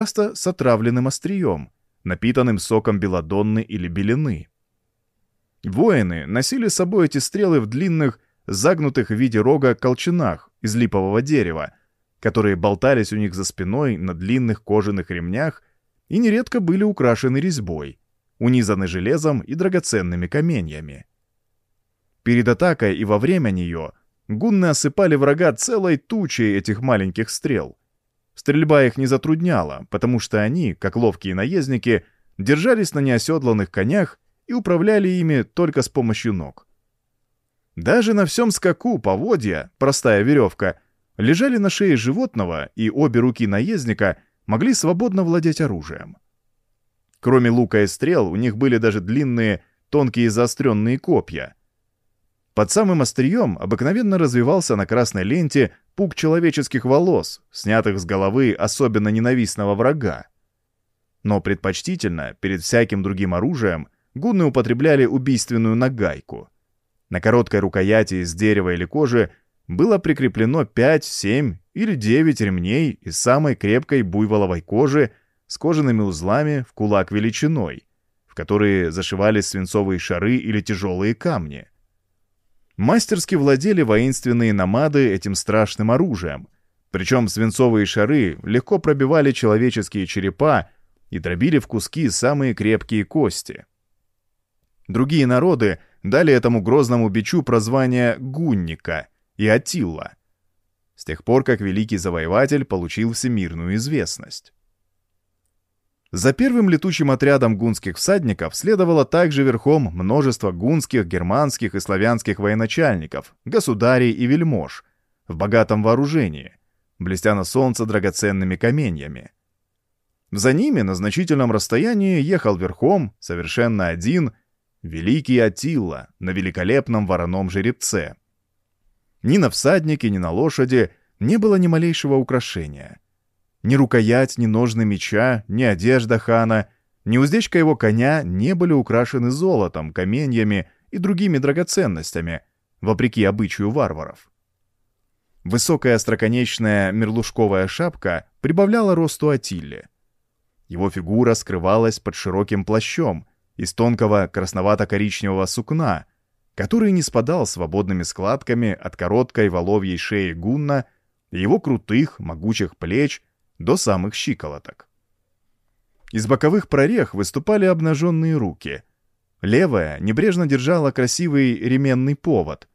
часто с отравленным острием, напитанным соком белодонны или белины. Воины носили с собой эти стрелы в длинных, загнутых в виде рога колчанах из липового дерева, которые болтались у них за спиной на длинных кожаных ремнях и нередко были украшены резьбой, унизаны железом и драгоценными каменьями. Перед атакой и во время нее гунны осыпали врага целой тучей этих маленьких стрел. Стрельба их не затрудняла, потому что они, как ловкие наездники, держались на неоседланных конях и управляли ими только с помощью ног. Даже на всем скаку поводья, простая веревка, лежали на шее животного, и обе руки наездника могли свободно владеть оружием. Кроме лука и стрел, у них были даже длинные, тонкие заостренные копья. Под самым острием обыкновенно развивался на красной ленте пук человеческих волос, снятых с головы особенно ненавистного врага. Но предпочтительно, перед всяким другим оружием, гунны употребляли убийственную нагайку. На короткой рукояти из дерева или кожи было прикреплено 5, 7 или 9 ремней из самой крепкой буйволовой кожи с кожаными узлами в кулак величиной, в которые зашивались свинцовые шары или тяжелые камни. Мастерски владели воинственные намады этим страшным оружием, причем свинцовые шары легко пробивали человеческие черепа и дробили в куски самые крепкие кости. Другие народы дали этому грозному бичу прозвание «гунника» и «атилла», с тех пор, как великий завоеватель получил всемирную известность. За первым летучим отрядом гунских всадников следовало также верхом множество гунских, германских и славянских военачальников, государей и вельмож, в богатом вооружении, блестя на солнце драгоценными каменьями. За ними на значительном расстоянии ехал верхом, совершенно один, великий Атилла на великолепном вороном жеребце. Ни на всаднике, ни на лошади не было ни малейшего украшения. Ни рукоять, ни ножны меча, ни одежда хана, ни уздечка его коня не были украшены золотом, каменьями и другими драгоценностями, вопреки обычаю варваров. Высокая остроконечная мерлушковая шапка прибавляла росту Атилле. Его фигура скрывалась под широким плащом из тонкого красновато-коричневого сукна, который не спадал свободными складками от короткой воловьей шеи гунна и его крутых, могучих плеч до самых щиколоток. Из боковых прорех выступали обнаженные руки. Левая небрежно держала красивый ременный повод,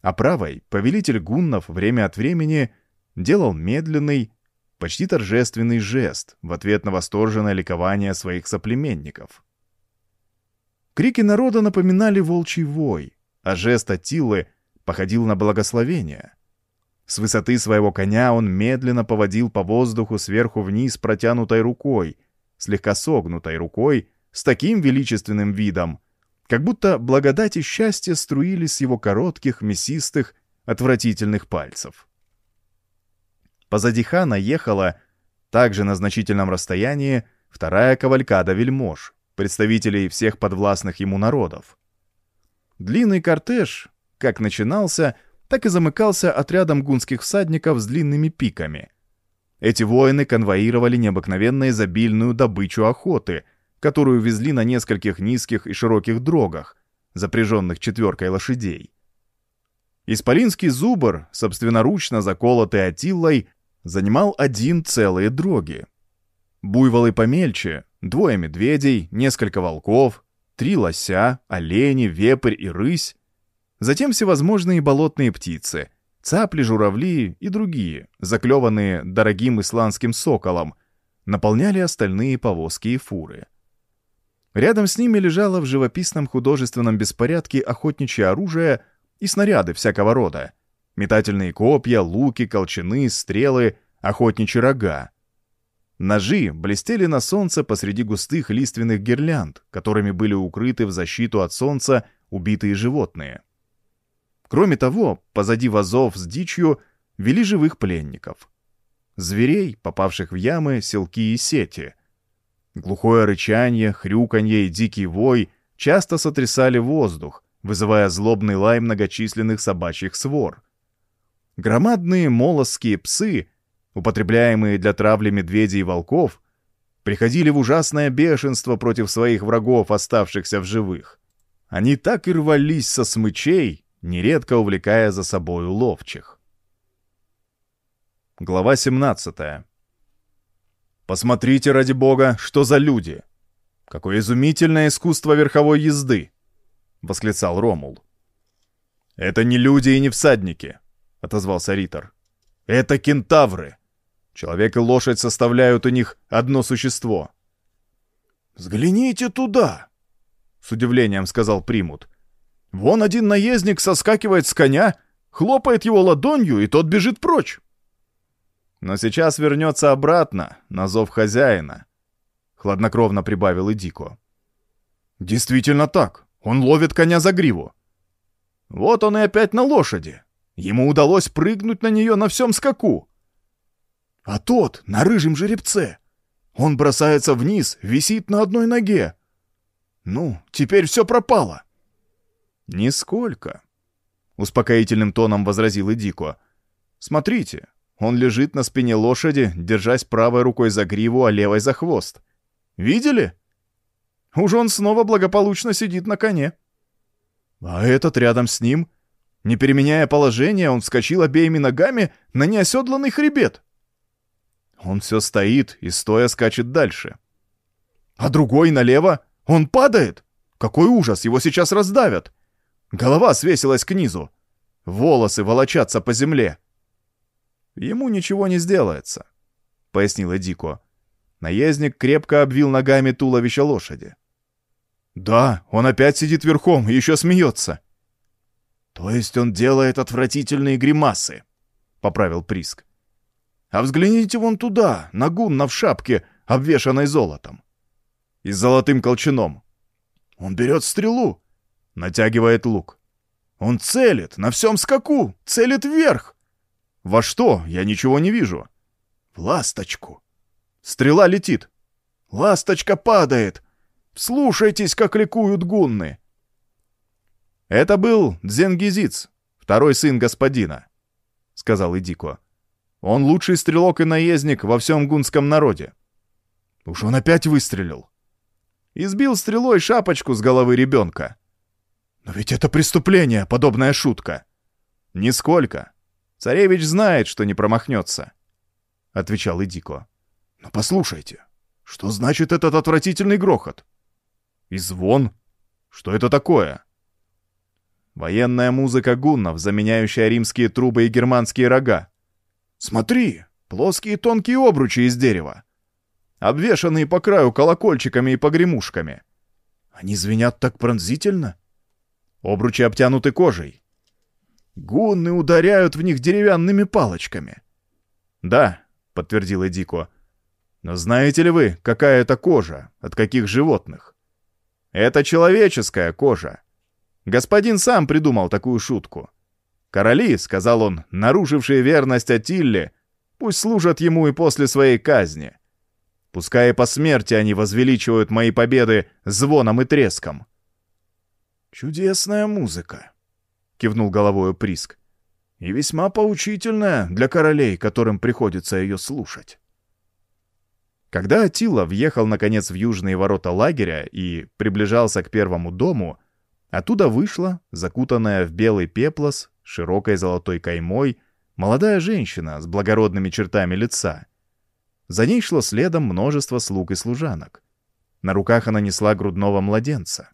а правой повелитель гуннов время от времени делал медленный, почти торжественный жест в ответ на восторженное ликование своих соплеменников. Крики народа напоминали волчий вой, а жест Атилы походил на благословение. С высоты своего коня он медленно поводил по воздуху сверху вниз протянутой рукой, слегка согнутой рукой, с таким величественным видом, как будто благодать и счастье струились с его коротких, мясистых, отвратительных пальцев. Позади хана ехала, также на значительном расстоянии, вторая кавалькада вельмож, представителей всех подвластных ему народов. Длинный кортеж, как начинался, — так и замыкался отрядом гунских всадников с длинными пиками. Эти воины конвоировали необыкновенно изобильную добычу охоты, которую везли на нескольких низких и широких дрогах, запряженных четверкой лошадей. Исполинский зубр, собственноручно заколотый Атиллой, занимал один целые дроги. Буйволы помельче, двое медведей, несколько волков, три лося, олени, вепрь и рысь Затем всевозможные болотные птицы, цапли, журавли и другие, заклеванные дорогим исландским соколом, наполняли остальные повозки и фуры. Рядом с ними лежало в живописном художественном беспорядке охотничье оружие и снаряды всякого рода. Метательные копья, луки, колчаны, стрелы, охотничьи рога. Ножи блестели на солнце посреди густых лиственных гирлянд, которыми были укрыты в защиту от солнца убитые животные. Кроме того, позади вазов с дичью вели живых пленников. Зверей, попавших в ямы, селки и сети. Глухое рычание, хрюканье и дикий вой часто сотрясали воздух, вызывая злобный лай многочисленных собачьих свор. Громадные молосские псы, употребляемые для травли медведей и волков, приходили в ужасное бешенство против своих врагов, оставшихся в живых. Они так и рвались со смычей, нередко увлекая за собою ловчих. Глава 17. «Посмотрите, ради бога, что за люди! Какое изумительное искусство верховой езды!» — восклицал Ромул. «Это не люди и не всадники», — отозвался Ритор. «Это кентавры. Человек и лошадь составляют у них одно существо». «Взгляните туда!» — с удивлением сказал Примут. «Вон один наездник соскакивает с коня, хлопает его ладонью, и тот бежит прочь». «Но сейчас вернется обратно, на зов хозяина», — хладнокровно прибавил Идико. «Действительно так. Он ловит коня за гриву. Вот он и опять на лошади. Ему удалось прыгнуть на нее на всем скаку. А тот на рыжем жеребце. Он бросается вниз, висит на одной ноге. Ну, теперь все пропало. Нисколько. Успокоительным тоном возразил Эдико. Смотрите, он лежит на спине лошади, держась правой рукой за гриву, а левой за хвост. Видели? Уж он снова благополучно сидит на коне. А этот рядом с ним, не переменяя положение, он вскочил обеими ногами на неоседланный хребет. Он все стоит и стоя скачет дальше. А другой налево, он падает. Какой ужас, его сейчас раздавят. Голова свесилась к низу. Волосы волочатся по земле. Ему ничего не сделается, — пояснила Дико. Наездник крепко обвил ногами туловище лошади. Да, он опять сидит верхом и еще смеется. То есть он делает отвратительные гримасы, поправил Приск. А взгляните вон туда, на гунна в шапке, обвешанной золотом. И золотым колчаном. Он берет стрелу, натягивает лук. Он целит на всем скаку, целит вверх. Во что? Я ничего не вижу. В ласточку. Стрела летит. Ласточка падает. Слушайтесь, как ликуют гунны!» «Это был Дзенгизиц, второй сын господина», — сказал Идико. «Он лучший стрелок и наездник во всем гунском народе». «Уж он опять выстрелил». Избил стрелой шапочку с головы ребенка. «Но ведь это преступление, подобная шутка». «Нисколько. Царевич знает, что не промахнется», — отвечал Идико. «Но послушайте, что значит этот отвратительный грохот?» И звон? Что это такое? Военная музыка гуннов, заменяющая римские трубы и германские рога. Смотри, плоские тонкие обручи из дерева. Обвешанные по краю колокольчиками и погремушками. Они звенят так пронзительно. Обручи обтянуты кожей. Гунны ударяют в них деревянными палочками. Да, подтвердил Эдико. Но знаете ли вы, какая это кожа, от каких животных? Это человеческая кожа. Господин сам придумал такую шутку. Короли, сказал он, нарушившие верность Атилле, пусть служат ему и после своей казни. Пускай и по смерти они возвеличивают мои победы звоном и треском. «Чудесная музыка», — кивнул головою Приск, — «и весьма поучительная для королей, которым приходится ее слушать». Когда Атила въехал, наконец, в южные ворота лагеря и приближался к первому дому, оттуда вышла, закутанная в белый пеплос, широкой золотой каймой, молодая женщина с благородными чертами лица. За ней шло следом множество слуг и служанок. На руках она несла грудного младенца.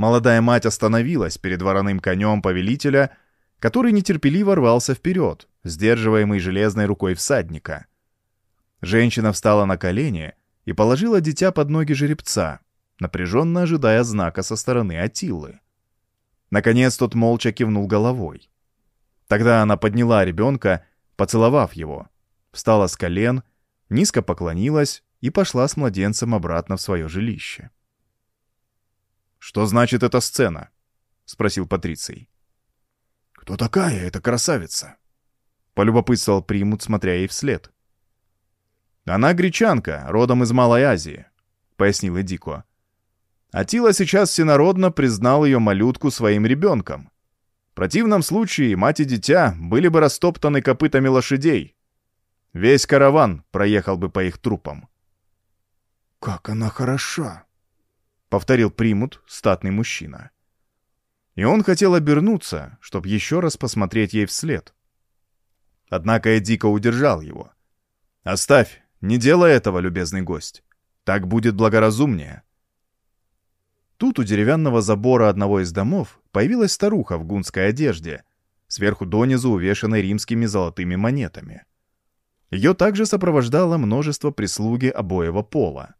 Молодая мать остановилась перед вороным конем повелителя, который нетерпеливо рвался вперед, сдерживаемый железной рукой всадника — Женщина встала на колени и положила дитя под ноги жеребца, напряженно ожидая знака со стороны Атилы. Наконец тот молча кивнул головой. Тогда она подняла ребенка, поцеловав его, встала с колен, низко поклонилась и пошла с младенцем обратно в свое жилище. «Что значит эта сцена?» — спросил Патриций. «Кто такая эта красавица?» — полюбопытствовал Примут, смотря ей вслед. «Она гречанка, родом из Малой Азии», — пояснил Эдико. Атила сейчас всенародно признал ее малютку своим ребенком. В противном случае мать и дитя были бы растоптаны копытами лошадей. Весь караван проехал бы по их трупам. как она хороша!» — повторил примут статный мужчина. И он хотел обернуться, чтобы еще раз посмотреть ей вслед. Однако Эдика удержал его. «Оставь, не делай этого, любезный гость. Так будет благоразумнее». Тут у деревянного забора одного из домов появилась старуха в гунской одежде, сверху донизу увешанной римскими золотыми монетами. Ее также сопровождало множество прислуги обоего пола.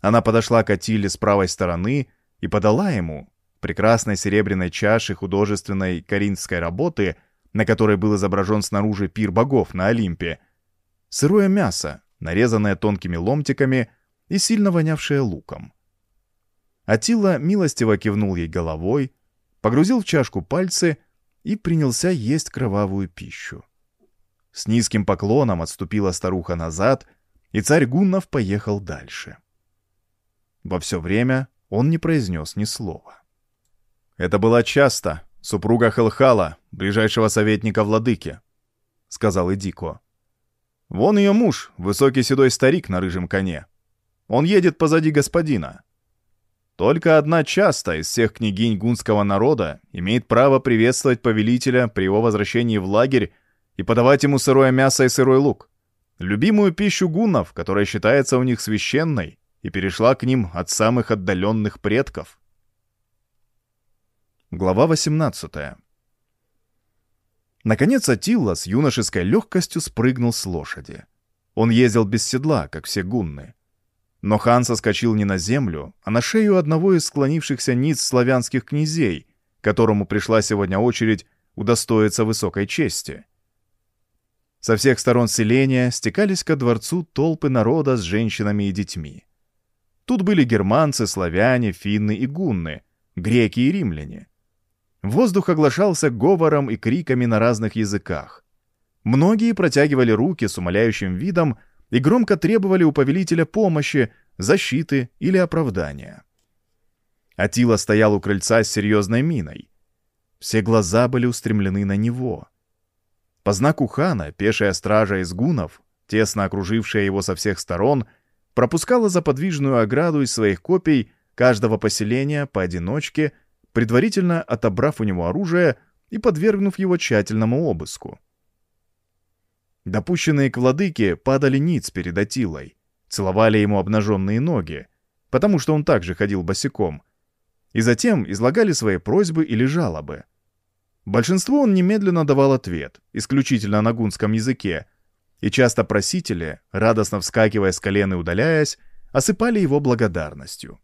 Она подошла к Атиле с правой стороны и подала ему, прекрасной серебряной чаши художественной коринфской работы, на которой был изображен снаружи пир богов на Олимпе, сырое мясо, нарезанное тонкими ломтиками и сильно вонявшее луком. Атила милостиво кивнул ей головой, погрузил в чашку пальцы и принялся есть кровавую пищу. С низким поклоном отступила старуха назад, и царь Гуннов поехал дальше. Во все время он не произнес ни слова. «Это была часто, супруга Хелхала, ближайшего советника владыки», — сказал Эдико. «Вон ее муж, высокий седой старик на рыжем коне. Он едет позади господина. Только одна часто из всех княгинь гунского народа имеет право приветствовать повелителя при его возвращении в лагерь и подавать ему сырое мясо и сырой лук. Любимую пищу гуннов, которая считается у них священной и перешла к ним от самых отдаленных предков. Глава 18 Наконец Атилла с юношеской легкостью спрыгнул с лошади. Он ездил без седла, как все гунны. Но хан соскочил не на землю, а на шею одного из склонившихся ниц славянских князей, которому пришла сегодня очередь удостоиться высокой чести. Со всех сторон селения стекались ко дворцу толпы народа с женщинами и детьми. Тут были германцы, славяне, финны и гунны, греки и римляне. Воздух оглашался говором и криками на разных языках. Многие протягивали руки с умоляющим видом и громко требовали у повелителя помощи, защиты или оправдания. Атила стоял у крыльца с серьезной миной. Все глаза были устремлены на него. По знаку хана пешая стража из гунов, тесно окружившая его со всех сторон, пропускала за подвижную ограду из своих копий каждого поселения поодиночке, предварительно отобрав у него оружие и подвергнув его тщательному обыску. Допущенные к владыке падали ниц перед Атилой, целовали ему обнаженные ноги, потому что он также ходил босиком, и затем излагали свои просьбы или жалобы. Большинство он немедленно давал ответ, исключительно на гунском языке, и часто просители, радостно вскакивая с колен и удаляясь, осыпали его благодарностью.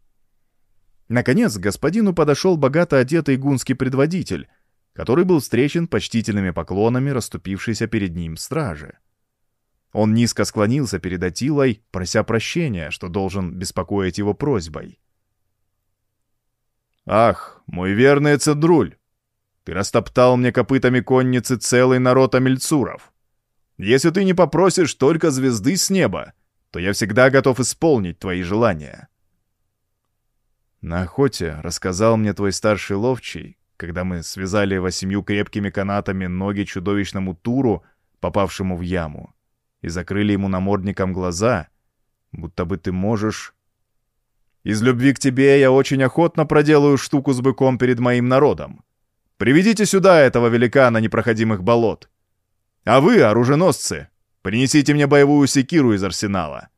Наконец, к господину подошел богато одетый гунский предводитель, который был встречен почтительными поклонами расступившейся перед ним стражи. Он низко склонился перед Атилой, прося прощения, что должен беспокоить его просьбой. «Ах, мой верный Цедруль! Ты растоптал мне копытами конницы целый народ амельцуров. Если ты не попросишь только звезды с неба, то я всегда готов исполнить твои желания. На охоте рассказал мне твой старший ловчий, когда мы связали восемью крепкими канатами ноги чудовищному туру, попавшему в яму, и закрыли ему намордником глаза, будто бы ты можешь... Из любви к тебе я очень охотно проделаю штуку с быком перед моим народом. Приведите сюда этого великана непроходимых болот. А вы, оруженосцы, принесите мне боевую секиру из арсенала.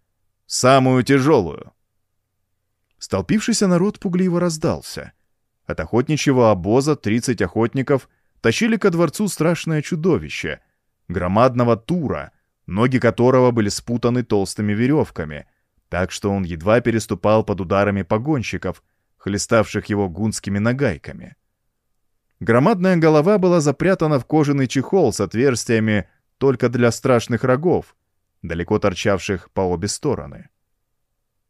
Самую тяжелую. Столпившийся народ пугливо раздался. От охотничьего обоза 30 охотников тащили ко дворцу страшное чудовище, громадного тура, ноги которого были спутаны толстыми веревками, так что он едва переступал под ударами погонщиков, хлеставших его гунскими нагайками. Громадная голова была запрятана в кожаный чехол с отверстиями только для страшных рогов, далеко торчавших по обе стороны.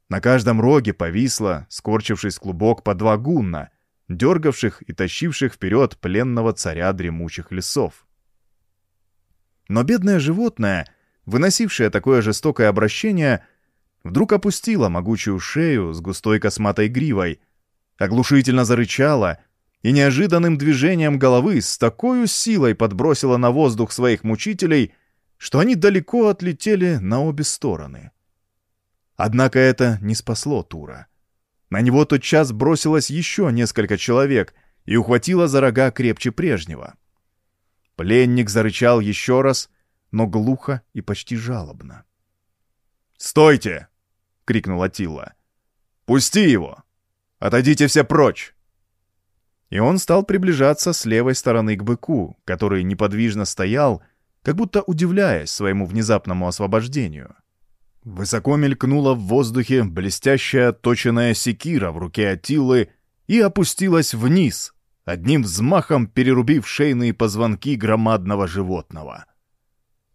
На каждом роге повисло, скорчившись клубок по два гунна, дергавших и тащивших вперед пленного царя дремучих лесов. Но бедное животное, выносившее такое жестокое обращение, вдруг опустило могучую шею с густой косматой гривой, оглушительно зарычало — и неожиданным движением головы с такой силой подбросила на воздух своих мучителей, что они далеко отлетели на обе стороны. Однако это не спасло Тура. На него тотчас бросилось еще несколько человек и ухватило за рога крепче прежнего. Пленник зарычал еще раз, но глухо и почти жалобно. «Стойте!» — крикнул Атилла. «Пусти его! Отойдите все прочь!» И он стал приближаться с левой стороны к быку, который неподвижно стоял, как будто удивляясь своему внезапному освобождению. Высоко мелькнула в воздухе блестящая точенная секира в руке Атилы и опустилась вниз, одним взмахом перерубив шейные позвонки громадного животного.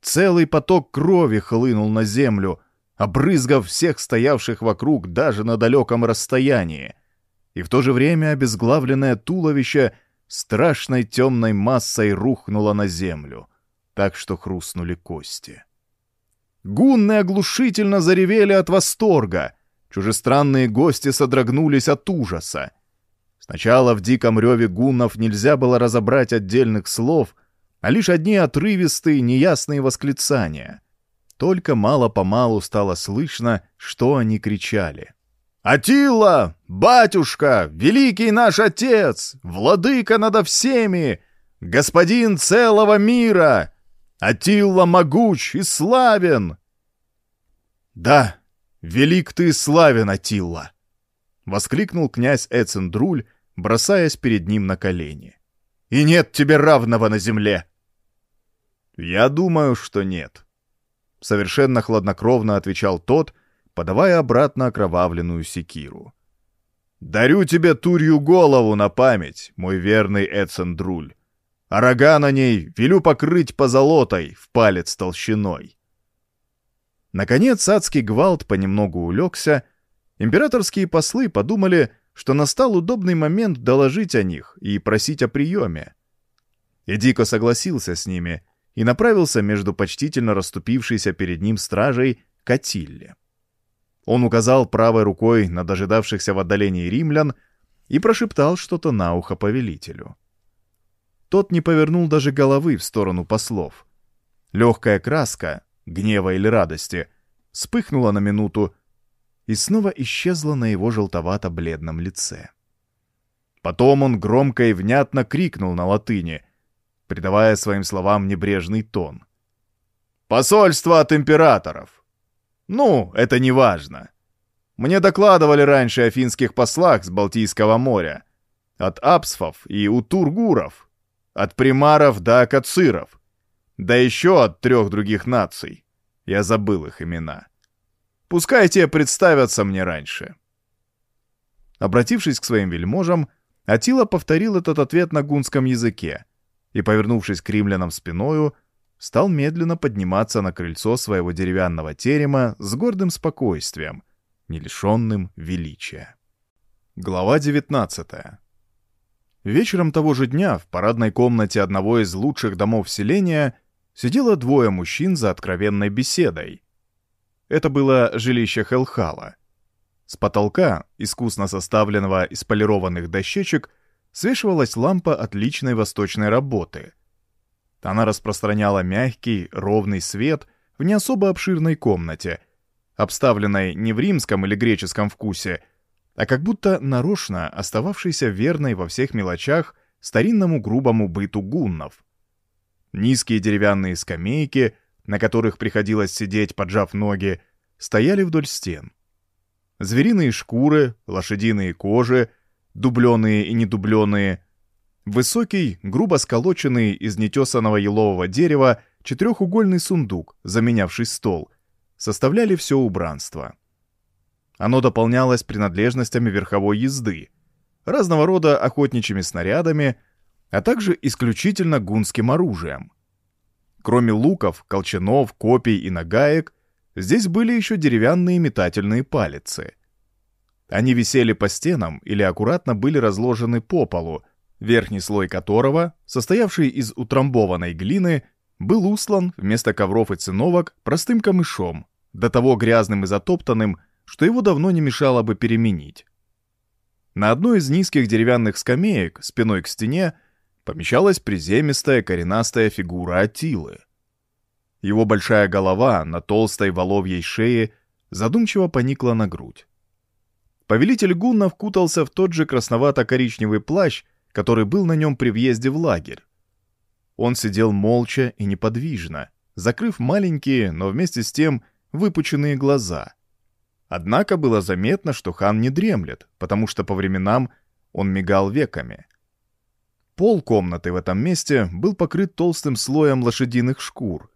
Целый поток крови хлынул на землю, обрызгав всех стоявших вокруг даже на далеком расстоянии, и в то же время обезглавленное туловище страшной темной массой рухнуло на землю, так что хрустнули кости. Гунны оглушительно заревели от восторга, чужестранные гости содрогнулись от ужаса. Сначала в диком реве гуннов нельзя было разобрать отдельных слов, а лишь одни отрывистые, неясные восклицания. Только мало-помалу стало слышно, что они кричали. «Атила! Батюшка! Великий наш Отец! Владыка надо всеми! Господин целого мира! Атилла могуч и славен!» «Да, велик ты и славен, Атилла!» — воскликнул князь Эцендруль, бросаясь перед ним на колени. «И нет тебе равного на земле!» «Я думаю, что нет», — совершенно хладнокровно отвечал тот, — подавая обратно окровавленную секиру. «Дарю тебе турью голову на память, мой верный Эцендруль, а рога на ней велю покрыть позолотой в палец толщиной». Наконец адский гвалт понемногу улегся, императорские послы подумали, что настал удобный момент доложить о них и просить о приеме. И дико согласился с ними и направился между почтительно расступившейся перед ним стражей к Атилле. Он указал правой рукой на дожидавшихся в отдалении римлян и прошептал что-то на ухо повелителю. Тот не повернул даже головы в сторону послов. Легкая краска, гнева или радости, вспыхнула на минуту и снова исчезла на его желтовато-бледном лице. Потом он громко и внятно крикнул на латыни, придавая своим словам небрежный тон. «Посольство от императоров! Ну, это не важно. Мне докладывали раньше о финских послах с Балтийского моря. От апсфов и утургуров. От примаров до акациров. Да еще от трех других наций. Я забыл их имена. Пускай те представятся мне раньше. Обратившись к своим вельможам, Атила повторил этот ответ на гунском языке и, повернувшись к римлянам спиною, стал медленно подниматься на крыльцо своего деревянного терема с гордым спокойствием, не лишенным величия. Глава 19 Вечером того же дня в парадной комнате одного из лучших домов селения сидело двое мужчин за откровенной беседой. Это было жилище Хелхала. С потолка, искусно составленного из полированных дощечек, свешивалась лампа отличной восточной работы — она распространяла мягкий, ровный свет в не особо обширной комнате, обставленной не в римском или греческом вкусе, а как будто нарочно остававшейся верной во всех мелочах старинному грубому быту гуннов. Низкие деревянные скамейки, на которых приходилось сидеть, поджав ноги, стояли вдоль стен. Звериные шкуры, лошадиные кожи, дубленые и недубленные, Высокий, грубо сколоченный из нетесанного елового дерева четырехугольный сундук, заменявший стол, составляли все убранство. Оно дополнялось принадлежностями верховой езды, разного рода охотничьими снарядами, а также исключительно гунским оружием. Кроме луков, колчанов, копий и нагаек, здесь были еще деревянные метательные палицы. Они висели по стенам или аккуратно были разложены по полу, верхний слой которого, состоявший из утрамбованной глины, был услан вместо ковров и циновок простым камышом, до того грязным и затоптанным, что его давно не мешало бы переменить. На одной из низких деревянных скамеек, спиной к стене, помещалась приземистая коренастая фигура Атилы. Его большая голова на толстой воловьей шее задумчиво поникла на грудь. Повелитель гуннов кутался в тот же красновато-коричневый плащ, который был на нем при въезде в лагерь. Он сидел молча и неподвижно, закрыв маленькие, но вместе с тем выпученные глаза. Однако было заметно, что хан не дремлет, потому что по временам он мигал веками. Пол комнаты в этом месте был покрыт толстым слоем лошадиных шкур.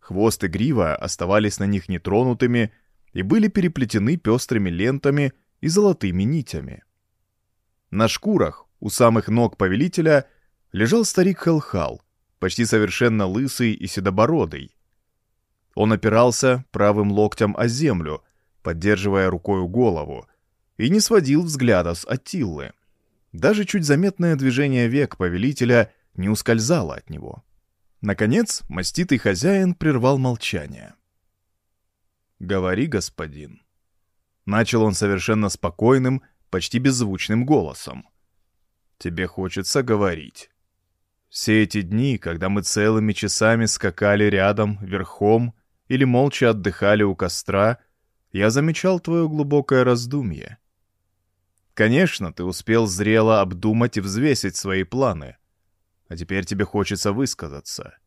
Хвост и грива оставались на них нетронутыми и были переплетены пестрыми лентами и золотыми нитями. На шкурах у самых ног повелителя лежал старик Хелхал, почти совершенно лысый и седобородый. Он опирался правым локтем о землю, поддерживая рукою голову, и не сводил взгляда с Атиллы. Даже чуть заметное движение век повелителя не ускользало от него. Наконец, маститый хозяин прервал молчание. «Говори, господин». Начал он совершенно спокойным, почти беззвучным голосом. «Тебе хочется говорить. Все эти дни, когда мы целыми часами скакали рядом, верхом, или молча отдыхали у костра, я замечал твое глубокое раздумье. Конечно, ты успел зрело обдумать и взвесить свои планы, а теперь тебе хочется высказаться.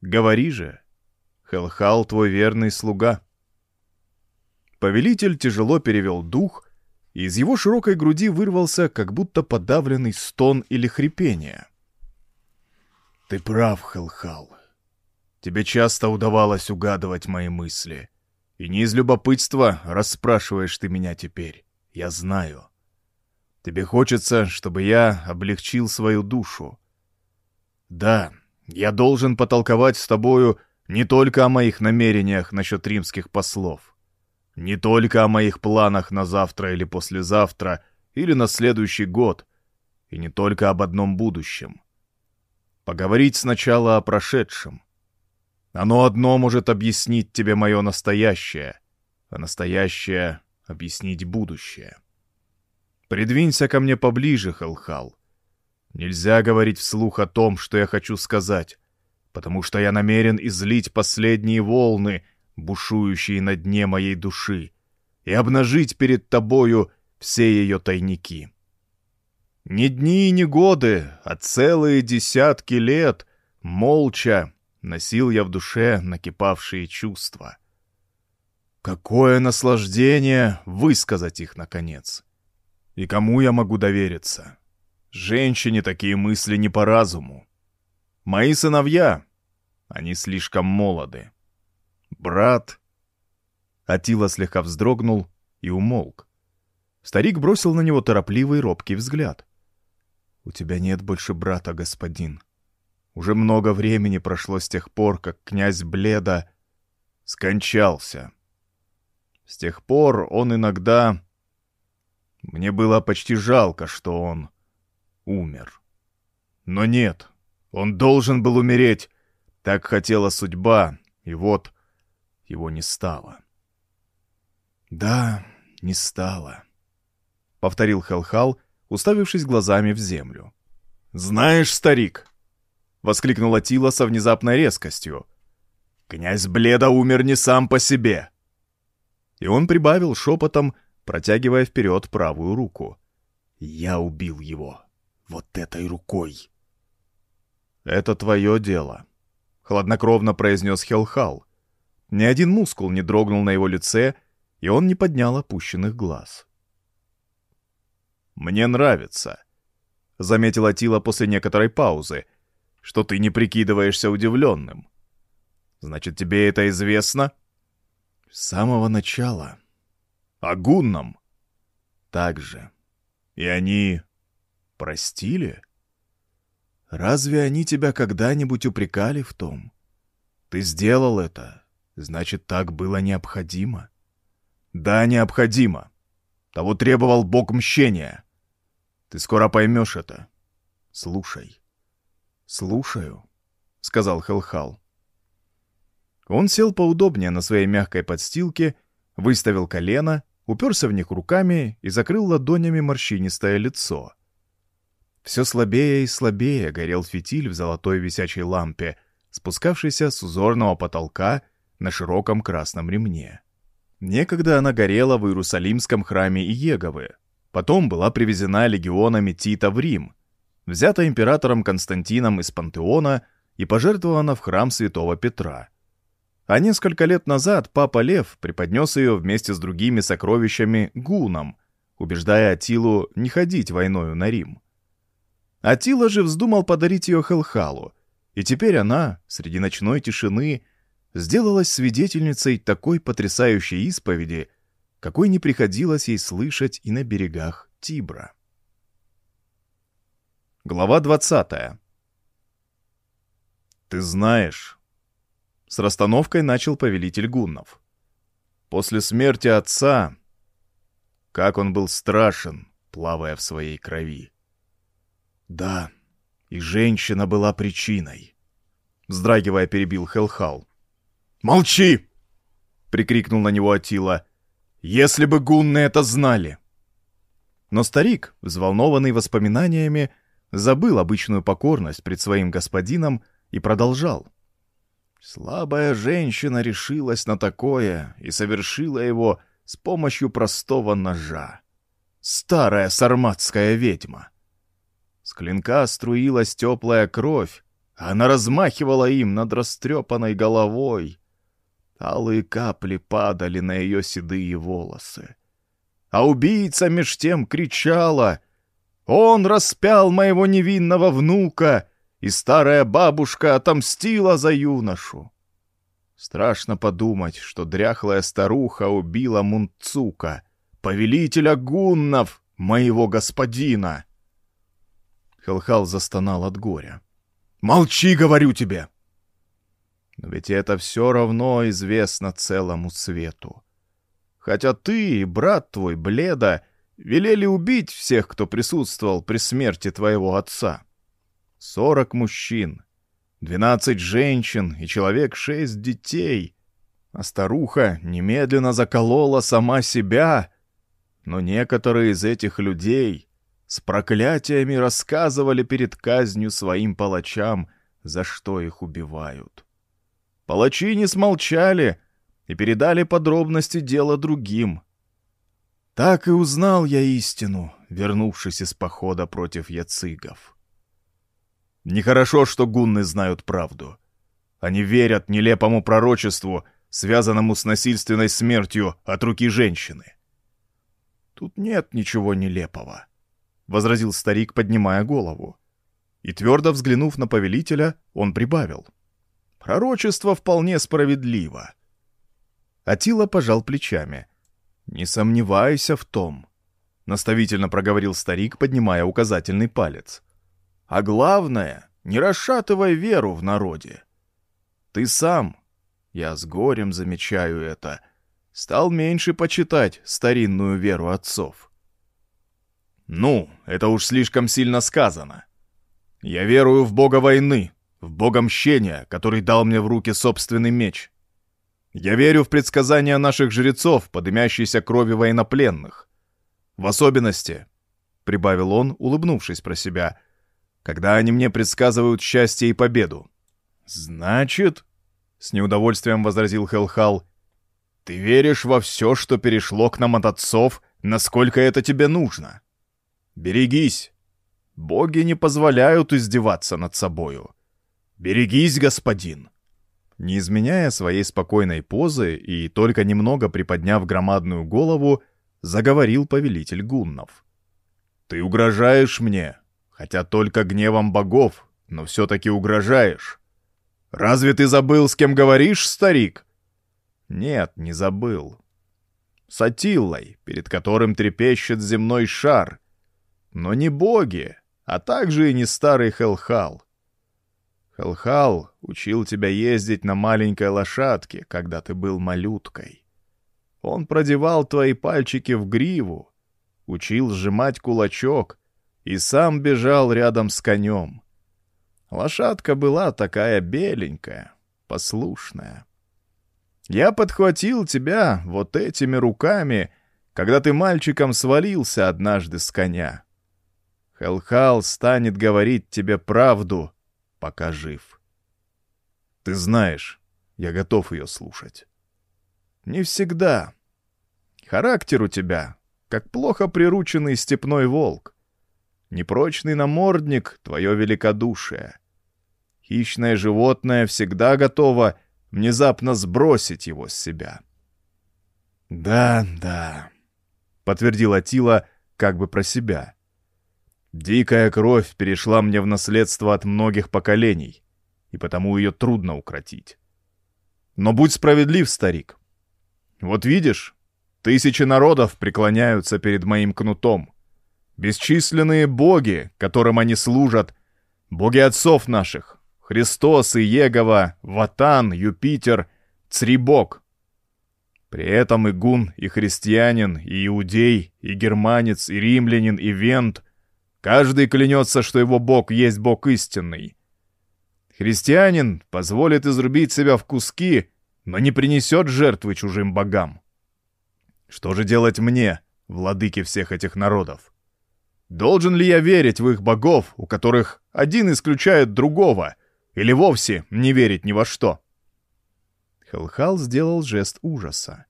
Говори же, Хелхал твой верный слуга. Повелитель тяжело перевел дух, из его широкой груди вырвался как будто подавленный стон или хрипение. «Ты прав, Хелхал. Тебе часто удавалось угадывать мои мысли. И не из любопытства расспрашиваешь ты меня теперь. Я знаю. Тебе хочется, чтобы я облегчил свою душу. Да, я должен потолковать с тобою не только о моих намерениях насчет римских послов, не только о моих планах на завтра или послезавтра, или на следующий год, и не только об одном будущем. Поговорить сначала о прошедшем — оно одно может объяснить тебе мое настоящее, а настоящее — объяснить будущее. Придвинься ко мне поближе, Халхал. Нельзя говорить вслух о том, что я хочу сказать, потому что я намерен излить последние волны, бушующие на дне моей души, и обнажить перед тобою все ее тайники. Не дни и не годы, а целые десятки лет, молча, носил я в душе накипавшие чувства. Какое наслаждение высказать их, наконец! И кому я могу довериться? Женщине такие мысли не по разуму. Мои сыновья, они слишком молоды. Брат... Атила слегка вздрогнул и умолк. Старик бросил на него торопливый робкий взгляд. «У тебя нет больше брата, господин», уже много времени прошло с тех пор, как князь Бледа скончался. С тех пор он иногда... Мне было почти жалко, что он умер. Но нет, он должен был умереть. Так хотела судьба, и вот его не стало. «Да, не стало», — повторил Хелхал, уставившись глазами в землю. «Знаешь, старик, — воскликнула Тила со внезапной резкостью. «Князь Бледа умер не сам по себе!» И он прибавил шепотом, протягивая вперед правую руку. «Я убил его. Вот этой рукой!» «Это твое дело», — хладнокровно произнес Хелхал. Ни один мускул не дрогнул на его лице, и он не поднял опущенных глаз. «Мне нравится», — заметила Тила после некоторой паузы, что ты не прикидываешься удивленным. Значит, тебе это известно? С самого начала. О гуннам? Так же. И они простили? Разве они тебя когда-нибудь упрекали в том? Ты сделал это, значит, так было необходимо. Да, необходимо. Того требовал бог мщения. Ты скоро поймешь это. Слушай. «Слушаю», — сказал Хелхал. Он сел поудобнее на своей мягкой подстилке, выставил колено, уперся в них руками и закрыл ладонями морщинистое лицо. Все слабее и слабее горел фитиль в золотой висячей лампе, спускавшейся с узорного потолка на широком красном ремне. Некогда она горела в Иерусалимском храме Иеговы, потом была привезена легионами Тита в Рим, взята императором Константином из Пантеона и пожертвована в храм святого Петра. А несколько лет назад папа Лев преподнес ее вместе с другими сокровищами гунам, убеждая Атилу не ходить войною на Рим. Атила же вздумал подарить ее Хелхалу, и теперь она, среди ночной тишины, сделалась свидетельницей такой потрясающей исповеди, какой не приходилось ей слышать и на берегах Тибра. Глава 20 «Ты знаешь...» С расстановкой начал повелитель гуннов. После смерти отца... Как он был страшен, плавая в своей крови. Да, и женщина была причиной. Вздрагивая, перебил Хелхал. «Молчи!» — прикрикнул на него Атила. «Если бы гунны это знали!» Но старик, взволнованный воспоминаниями, забыл обычную покорность пред своим господином и продолжал. Слабая женщина решилась на такое и совершила его с помощью простого ножа. Старая сарматская ведьма. С клинка струилась теплая кровь, а она размахивала им над растрепанной головой. Алые капли падали на ее седые волосы. А убийца меж тем кричала «Он распял моего невинного внука!» и старая бабушка отомстила за юношу. Страшно подумать, что дряхлая старуха убила Мунцука, повелителя гуннов, моего господина. Хелхал застонал от горя. «Молчи, говорю тебе!» Но ведь это все равно известно целому свету. Хотя ты и брат твой, Бледа, велели убить всех, кто присутствовал при смерти твоего отца. Сорок мужчин, двенадцать женщин и человек шесть детей. А старуха немедленно заколола сама себя. Но некоторые из этих людей с проклятиями рассказывали перед казнью своим палачам, за что их убивают. Палачи не смолчали и передали подробности дела другим. Так и узнал я истину, вернувшись из похода против яцигов. Нехорошо, что гунны знают правду. Они верят нелепому пророчеству, связанному с насильственной смертью от руки женщины. «Тут нет ничего нелепого», — возразил старик, поднимая голову. И твердо взглянув на повелителя, он прибавил. «Пророчество вполне справедливо». Атила пожал плечами. «Не сомневайся в том», — наставительно проговорил старик, поднимая указательный палец. А главное, не расшатывай веру в народе. Ты сам, я с горем замечаю это, стал меньше почитать старинную веру отцов. Ну, это уж слишком сильно сказано. Я верую в бога войны, в бога мщения, который дал мне в руки собственный меч. Я верю в предсказания наших жрецов, подымящейся крови военнопленных. В особенности, — прибавил он, улыбнувшись про себя, — когда они мне предсказывают счастье и победу. «Значит», — с неудовольствием возразил Хелхал, — «ты веришь во все, что перешло к нам от отцов, насколько это тебе нужно. Берегись. Боги не позволяют издеваться над собою. Берегись, господин». Не изменяя своей спокойной позы и только немного приподняв громадную голову, заговорил повелитель гуннов. «Ты угрожаешь мне, хотя только гневом богов, но все-таки угрожаешь. Разве ты забыл, с кем говоришь, старик? Нет, не забыл. С Атиллой, перед которым трепещет земной шар. Но не боги, а также и не старый Хелхал. Хелхал учил тебя ездить на маленькой лошадке, когда ты был малюткой. Он продевал твои пальчики в гриву, учил сжимать кулачок, и сам бежал рядом с конем. Лошадка была такая беленькая, послушная. Я подхватил тебя вот этими руками, когда ты мальчиком свалился однажды с коня. Хелхал станет говорить тебе правду, пока жив. Ты знаешь, я готов ее слушать. Не всегда, характер у тебя, как плохо прирученный степной волк. Непрочный намордник — твое великодушие. Хищное животное всегда готово внезапно сбросить его с себя. «Да, да», — подтвердил Атила как бы про себя. «Дикая кровь перешла мне в наследство от многих поколений, и потому ее трудно укротить. Но будь справедлив, старик. Вот видишь, тысячи народов преклоняются перед моим кнутом. Бесчисленные боги, которым они служат, боги отцов наших, Христос и Егова, Ватан, Юпитер, Црибок. При этом и гун, и христианин, и иудей, и германец, и римлянин, и вент — каждый клянется, что его бог есть бог истинный. Христианин позволит изрубить себя в куски, но не принесет жертвы чужим богам. Что же делать мне, владыке всех этих народов? Должен ли я верить в их богов, у которых один исключает другого, или вовсе не верить ни во что? Хелхал сделал жест ужаса.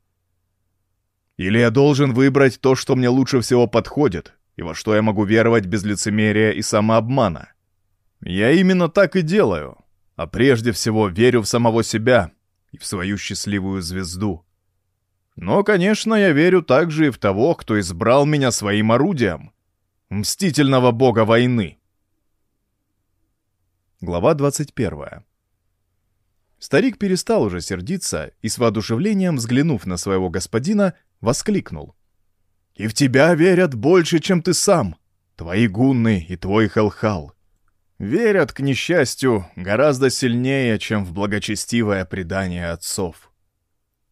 Или я должен выбрать то, что мне лучше всего подходит, и во что я могу веровать без лицемерия и самообмана? Я именно так и делаю, а прежде всего верю в самого себя и в свою счастливую звезду. Но, конечно, я верю также и в того, кто избрал меня своим орудием, мстительного бога войны. Глава 21. Старик перестал уже сердиться и с воодушевлением, взглянув на своего господина, воскликнул. «И в тебя верят больше, чем ты сам, твои гунны и твой Хелхал. Верят, к несчастью, гораздо сильнее, чем в благочестивое предание отцов.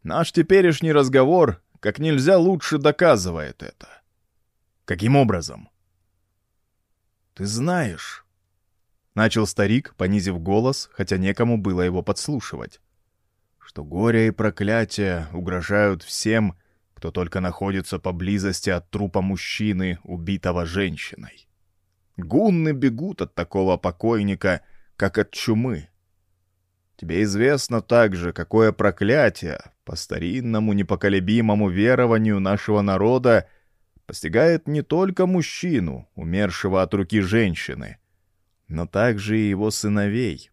Наш теперешний разговор как нельзя лучше доказывает это. Каким образом? Ты знаешь, Начал старик, понизив голос, хотя некому было его подслушивать. Что горе и проклятие угрожают всем, кто только находится поблизости от трупа мужчины, убитого женщиной. Гунны бегут от такого покойника, как от чумы. Тебе известно также, какое проклятие, по старинному непоколебимому верованию нашего народа, постигает не только мужчину, умершего от руки женщины, но также и его сыновей.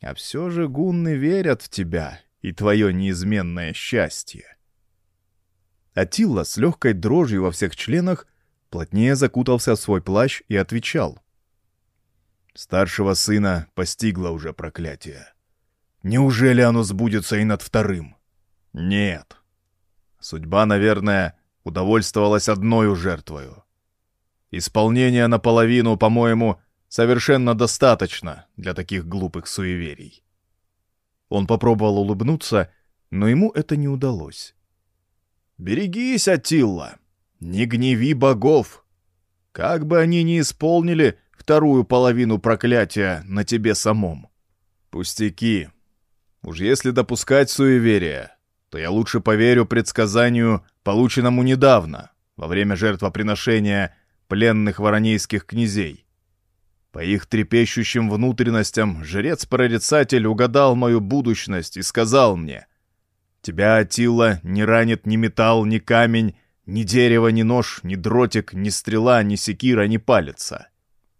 А все же гунны верят в тебя и твое неизменное счастье. Атилла с легкой дрожью во всех членах плотнее закутался в свой плащ и отвечал. Старшего сына постигло уже проклятие. Неужели оно сбудется и над вторым? Нет. Судьба, наверное, удовольствовалась одною жертвою. Исполнение наполовину, по-моему, совершенно достаточно для таких глупых суеверий. Он попробовал улыбнуться, но ему это не удалось. «Берегись, Атилла! Не гневи богов! Как бы они ни исполнили вторую половину проклятия на тебе самом. Пустяки. Уж если допускать суеверия, то я лучше поверю предсказанию, полученному недавно, во время жертвоприношения пленных воронейских князей. По их трепещущим внутренностям жрец-прорицатель угадал мою будущность и сказал мне, «Тебя, Атила, не ранит ни металл, ни камень, ни дерево, ни нож, ни дротик, ни стрела, ни секира, ни палица.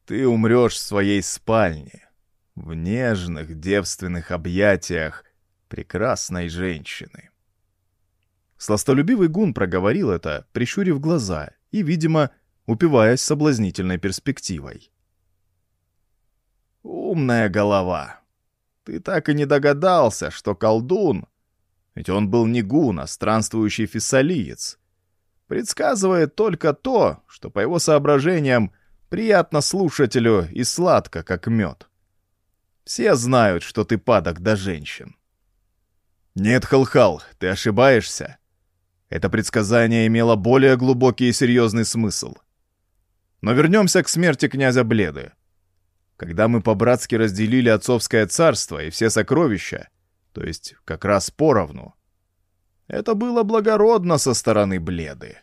Ты умрешь в своей спальне, в нежных девственных объятиях прекрасной женщины». Сластолюбивый гун проговорил это, прищурив глаза и, видимо, упиваясь соблазнительной перспективой. Умная голова. Ты так и не догадался, что колдун, ведь он был не гун, а странствующий фессалиец, предсказывает только то, что, по его соображениям, приятно слушателю и сладко, как мед. Все знают, что ты падок до женщин. Нет, Халхал, ты ошибаешься. Это предсказание имело более глубокий и серьезный смысл. Но вернемся к смерти князя Бледы когда мы по-братски разделили отцовское царство и все сокровища, то есть как раз поровну. Это было благородно со стороны Бледы.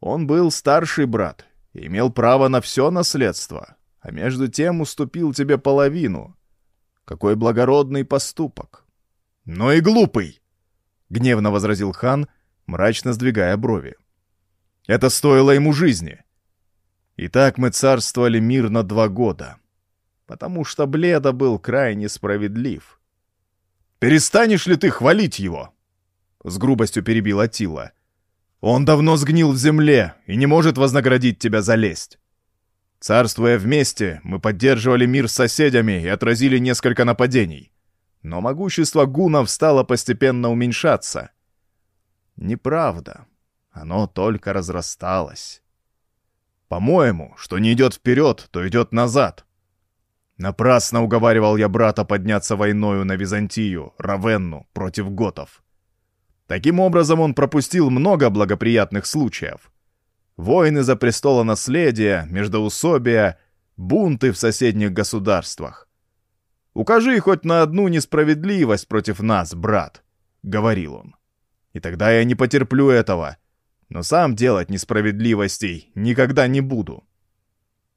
Он был старший брат имел право на все наследство, а между тем уступил тебе половину. Какой благородный поступок. Но и глупый, — гневно возразил хан, мрачно сдвигая брови. «Это стоило ему жизни. И так мы царствовали мирно два года, потому что Бледа был крайне справедлив. «Перестанешь ли ты хвалить его?» — с грубостью перебил Атила. «Он давно сгнил в земле и не может вознаградить тебя за лесть. Царствуя вместе, мы поддерживали мир с соседями и отразили несколько нападений. Но могущество гунов стало постепенно уменьшаться. Неправда. Оно только разрасталось. По-моему, что не идет вперед, то идет назад. Напрасно уговаривал я брата подняться войною на Византию, Равенну, против готов. Таким образом он пропустил много благоприятных случаев. Войны за престолонаследие, междоусобия, бунты в соседних государствах. «Укажи хоть на одну несправедливость против нас, брат», — говорил он. «И тогда я не потерплю этого, но сам делать несправедливостей никогда не буду».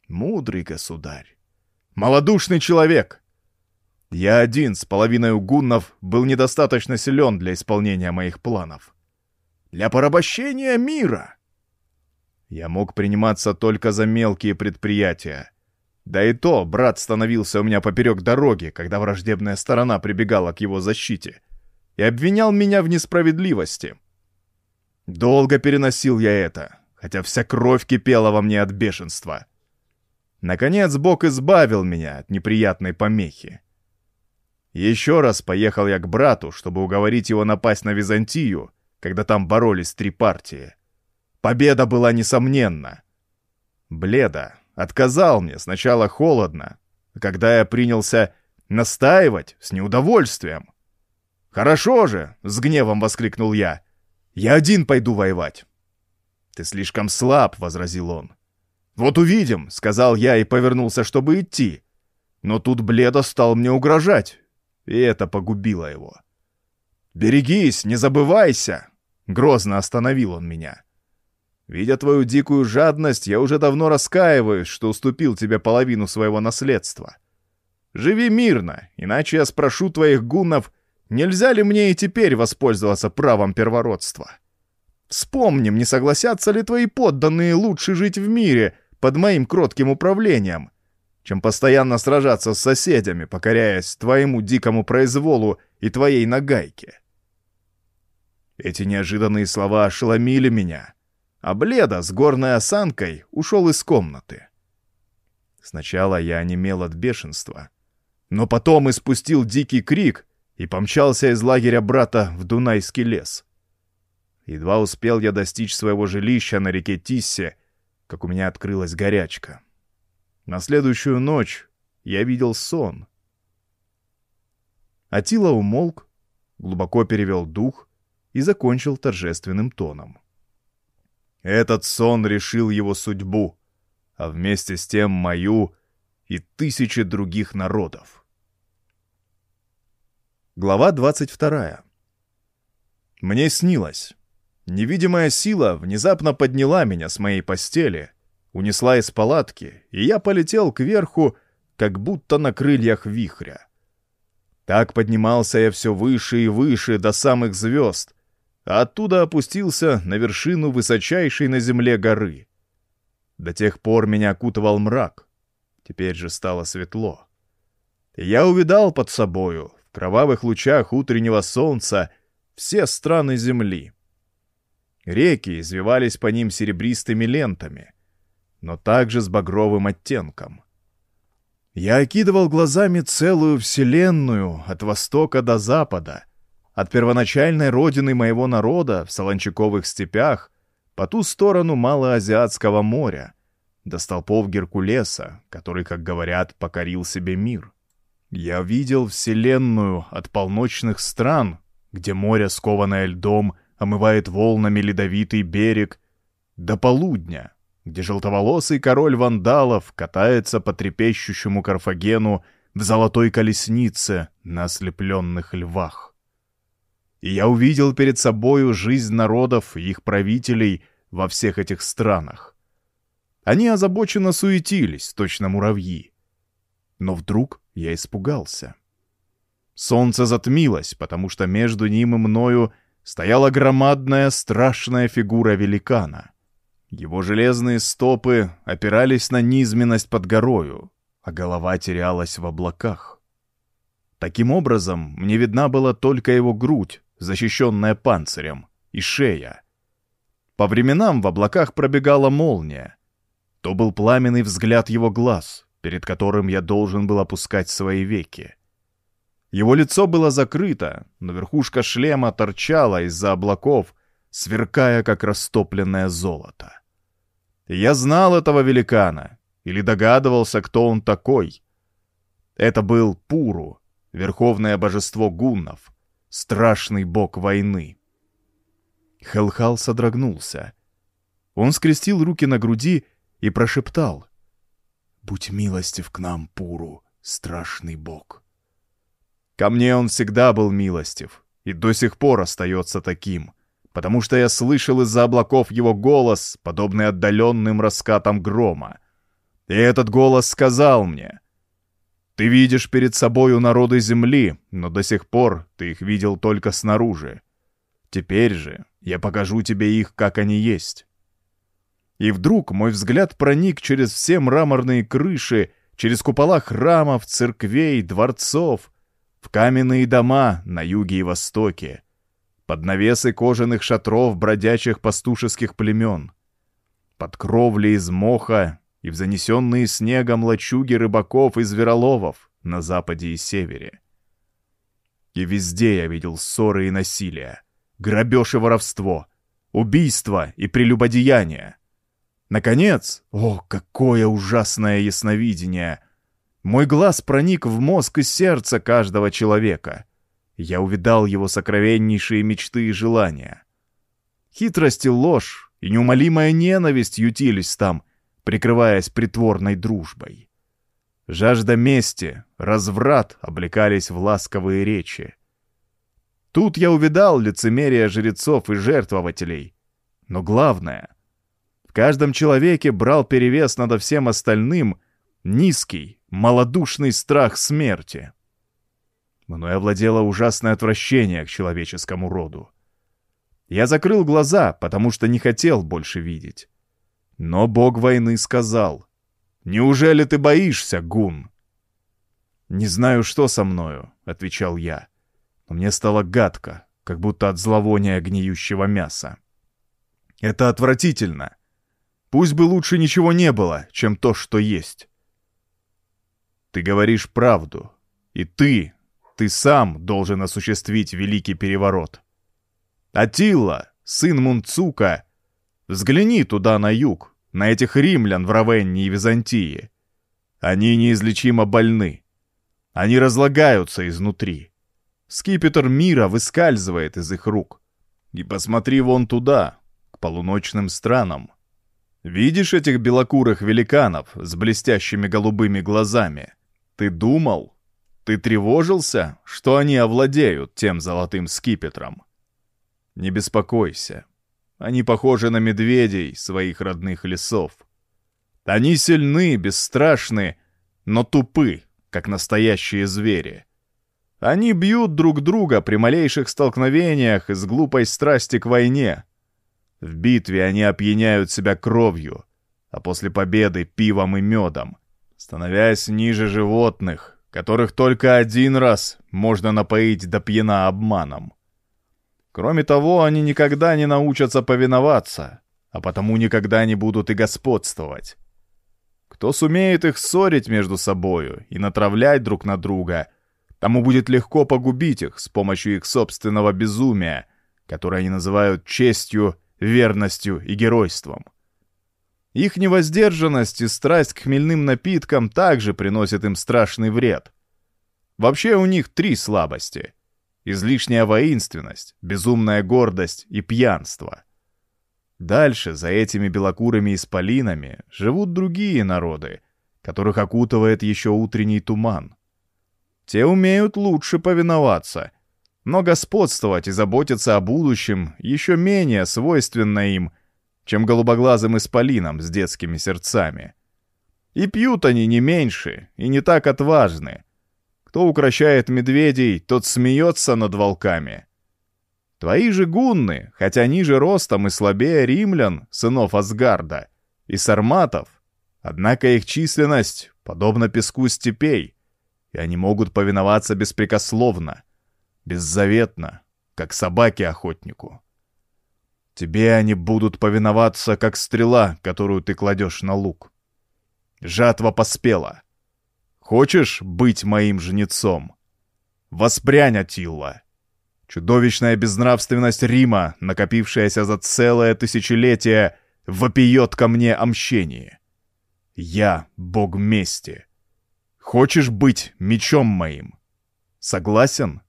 Мудрый государь. Малодушный человек. Я один с половиной гуннов был недостаточно силен для исполнения моих планов. Для порабощения мира. Я мог приниматься только за мелкие предприятия. Да и то брат становился у меня поперек дороги, когда враждебная сторона прибегала к его защите, и обвинял меня в несправедливости. Долго переносил я это, хотя вся кровь кипела во мне от бешенства. Наконец Бог избавил меня от неприятной помехи. Еще раз поехал я к брату, чтобы уговорить его напасть на Византию, когда там боролись три партии. Победа была несомненна. Бледа отказал мне сначала холодно, когда я принялся настаивать с неудовольствием. «Хорошо же!» — с гневом воскликнул я. «Я один пойду воевать». «Ты слишком слаб», — возразил он. «Вот увидим», — сказал я и повернулся, чтобы идти. Но тут Бледо стал мне угрожать, и это погубило его. «Берегись, не забывайся!» — грозно остановил он меня. «Видя твою дикую жадность, я уже давно раскаиваюсь, что уступил тебе половину своего наследства. Живи мирно, иначе я спрошу твоих гуннов, нельзя ли мне и теперь воспользоваться правом первородства. Вспомним, не согласятся ли твои подданные лучше жить в мире, под моим кротким управлением, чем постоянно сражаться с соседями, покоряясь твоему дикому произволу и твоей нагайке. Эти неожиданные слова ошеломили меня, а Бледа с горной осанкой ушел из комнаты. Сначала я онемел от бешенства, но потом испустил дикий крик и помчался из лагеря брата в Дунайский лес. Едва успел я достичь своего жилища на реке Тиссе, как у меня открылась горячка. На следующую ночь я видел сон. Атила умолк, глубоко перевел дух и закончил торжественным тоном. Этот сон решил его судьбу, а вместе с тем мою и тысячи других народов. Глава 22. Мне снилось, Невидимая сила внезапно подняла меня с моей постели, унесла из палатки, и я полетел кверху, как будто на крыльях вихря. Так поднимался я все выше и выше до самых звезд, а оттуда опустился на вершину высочайшей на земле горы. До тех пор меня окутывал мрак, теперь же стало светло. Я увидал под собою, в кровавых лучах утреннего солнца, все страны земли. Реки извивались по ним серебристыми лентами, но также с багровым оттенком. Я окидывал глазами целую вселенную от востока до запада, от первоначальной родины моего народа в Солончаковых степях по ту сторону Малоазиатского моря, до столпов Геркулеса, который, как говорят, покорил себе мир. Я видел вселенную от полночных стран, где море, скованное льдом, омывает волнами ледовитый берег, до полудня, где желтоволосый король вандалов катается по трепещущему Карфагену в золотой колеснице на ослепленных львах. И я увидел перед собою жизнь народов и их правителей во всех этих странах. Они озабоченно суетились, точно муравьи. Но вдруг я испугался. Солнце затмилось, потому что между ним и мною — стояла громадная страшная фигура великана. Его железные стопы опирались на низменность под горою, а голова терялась в облаках. Таким образом, мне видна была только его грудь, защищенная панцирем, и шея. По временам в облаках пробегала молния. То был пламенный взгляд его глаз, перед которым я должен был опускать свои веки. Его лицо было закрыто, но верхушка шлема торчала из-за облаков, сверкая, как растопленное золото. я знал этого великана, или догадывался, кто он такой. Это был Пуру, верховное божество гуннов, страшный бог войны. Хелхал содрогнулся. Он скрестил руки на груди и прошептал. «Будь милостив к нам, Пуру, страшный бог». Ко мне он всегда был милостив и до сих пор остается таким, потому что я слышал из-за облаков его голос, подобный отдаленным раскатам грома. И этот голос сказал мне, «Ты видишь перед собою народы земли, но до сих пор ты их видел только снаружи. Теперь же я покажу тебе их, как они есть». И вдруг мой взгляд проник через все мраморные крыши, через купола храмов, церквей, дворцов, в каменные дома на юге и востоке, под навесы кожаных шатров бродячих пастушеских племен, под кровли из моха и в занесенные снегом лачуги рыбаков и звероловов на западе и севере. И везде я видел ссоры и насилие, грабеж и воровство, убийство и прелюбодеяние. Наконец, о, какое ужасное ясновидение! Мой глаз проник в мозг и сердце каждого человека. Я увидал его сокровеннейшие мечты и желания. Хитрость и ложь и неумолимая ненависть ютились там — прикрываясь притворной дружбой. Жажда мести, разврат облекались в ласковые речи. Тут я увидал лицемерие жрецов и жертвователей. Но главное, в каждом человеке брал перевес над всем остальным низкий, малодушный страх смерти. Мною овладело ужасное отвращение к человеческому роду. Я закрыл глаза, потому что не хотел больше видеть. Но бог войны сказал, «Неужели ты боишься, Гун?» «Не знаю, что со мною», — отвечал я. Но мне стало гадко, как будто от зловония гниющего мяса. «Это отвратительно. Пусть бы лучше ничего не было, чем то, что есть». «Ты говоришь правду. И ты, ты сам должен осуществить великий переворот. Атилла, сын Мунцука, Взгляни туда на юг, на этих римлян в Равенне и Византии. Они неизлечимо больны. Они разлагаются изнутри. Скипетр мира выскальзывает из их рук. И посмотри вон туда, к полуночным странам. Видишь этих белокурых великанов с блестящими голубыми глазами? Ты думал? Ты тревожился, что они овладеют тем золотым скипетром? Не беспокойся. Они похожи на медведей своих родных лесов. Они сильны, бесстрашны, но тупы, как настоящие звери. Они бьют друг друга при малейших столкновениях из глупой страсти к войне. В битве они опьяняют себя кровью, а после победы — пивом и медом, становясь ниже животных, которых только один раз можно напоить до пьяна обманом. Кроме того, они никогда не научатся повиноваться, а потому никогда не будут и господствовать. Кто сумеет их ссорить между собою и натравлять друг на друга, тому будет легко погубить их с помощью их собственного безумия, которое они называют честью, верностью и геройством. Их невоздержанность и страсть к хмельным напиткам также приносят им страшный вред. Вообще у них три слабости — излишняя воинственность, безумная гордость и пьянство. Дальше, за этими белокурыми исполинами, живут другие народы, которых окутывает еще утренний туман. Те умеют лучше повиноваться, но господствовать и заботиться о будущем еще менее свойственно им, чем голубоглазым исполинам с детскими сердцами. И пьют они не меньше и не так отважны, кто укращает медведей, тот смеется над волками. Твои же гунны, хотя ниже ростом и слабее римлян, сынов Асгарда, и сарматов, однако их численность подобна песку степей, и они могут повиноваться беспрекословно, беззаветно, как собаки охотнику. Тебе они будут повиноваться, как стрела, которую ты кладешь на лук. Жатва поспела. Хочешь быть моим жнецом? Воспрянь, Атилла. Чудовищная безнравственность Рима, накопившаяся за целое тысячелетие, вопиет ко мне о мщении. Я — бог мести. Хочешь быть мечом моим? Согласен?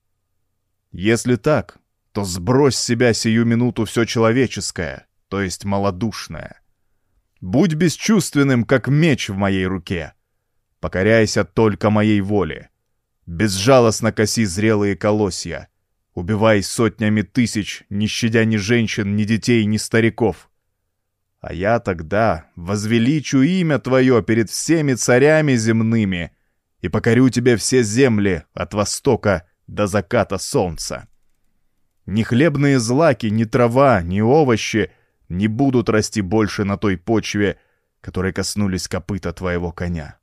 Если так, то сбрось с себя сию минуту все человеческое, то есть малодушное. Будь бесчувственным, как меч в моей руке. Покоряйся только моей воле. Безжалостно коси зрелые колосья. Убивай сотнями тысяч, не щадя ни женщин, ни детей, ни стариков. А я тогда возвеличу имя твое перед всеми царями земными и покорю тебе все земли от востока до заката солнца. Ни хлебные злаки, ни трава, ни овощи не будут расти больше на той почве, которой коснулись копыта твоего коня.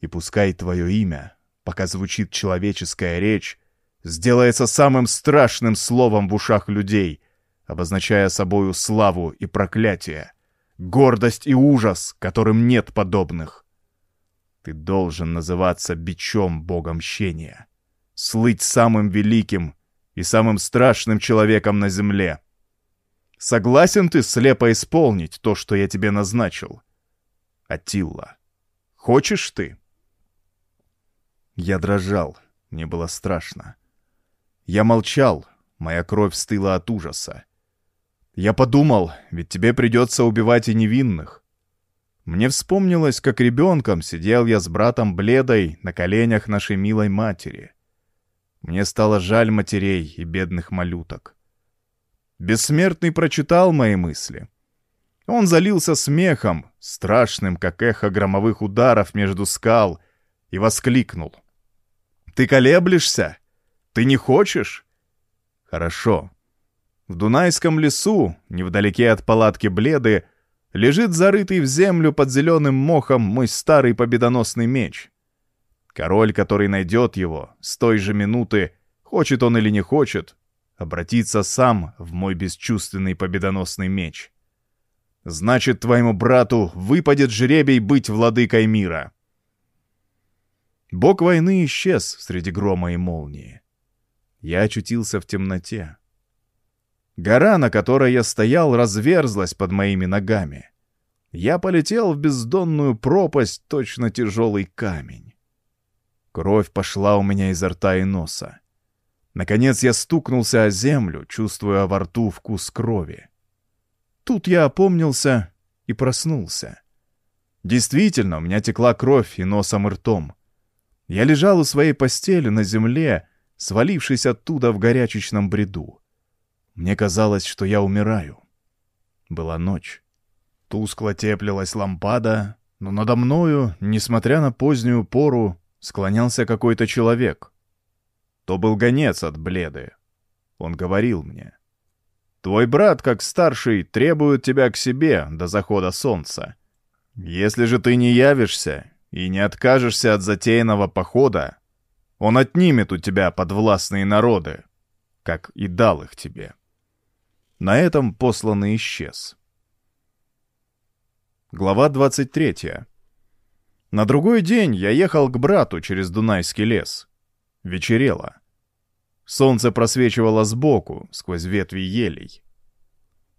И пускай твое имя, пока звучит человеческая речь, сделается самым страшным словом в ушах людей, обозначая собою славу и проклятие, гордость и ужас, которым нет подобных. Ты должен называться бичом бога мщения, слыть самым великим и самым страшным человеком на земле. Согласен ты слепо исполнить то, что я тебе назначил? Атилла, хочешь ты? Я дрожал, мне было страшно. Я молчал, моя кровь стыла от ужаса. Я подумал, ведь тебе придется убивать и невинных. Мне вспомнилось, как ребенком сидел я с братом Бледой на коленях нашей милой матери — мне стало жаль матерей и бедных малюток. Бессмертный прочитал мои мысли. Он залился смехом, страшным, как эхо громовых ударов между скал, и воскликнул. «Ты колеблешься? Ты не хочешь?» «Хорошо. В Дунайском лесу, невдалеке от палатки Бледы, лежит зарытый в землю под зеленым мохом мой старый победоносный меч. Король, который найдет его, с той же минуты, хочет он или не хочет, обратится сам в мой бесчувственный победоносный меч. Значит, твоему брату выпадет жребий быть владыкой мира. Бог войны исчез среди грома и молнии. Я очутился в темноте. Гора, на которой я стоял, разверзлась под моими ногами. Я полетел в бездонную пропасть, точно тяжелый камень. Кровь пошла у меня изо рта и носа. Наконец я стукнулся о землю, чувствуя во рту вкус крови. Тут я опомнился и проснулся. Действительно, у меня текла кровь и носом и ртом. Я лежал у своей постели на земле, свалившись оттуда в горячечном бреду. Мне казалось, что я умираю. Была ночь. Тускло теплилась лампада, но надо мною, несмотря на позднюю пору, склонялся какой-то человек. То был гонец от Бледы. Он говорил мне. «Твой брат, как старший, требует тебя к себе до захода солнца. Если же ты не явишься и не откажешься от затеянного похода, он отнимет у тебя подвластные народы, как и дал их тебе». На этом посланный исчез. Глава 23. На другой день я ехал к брату через Дунайский лес. Вечерело. Солнце просвечивало сбоку, сквозь ветви елей.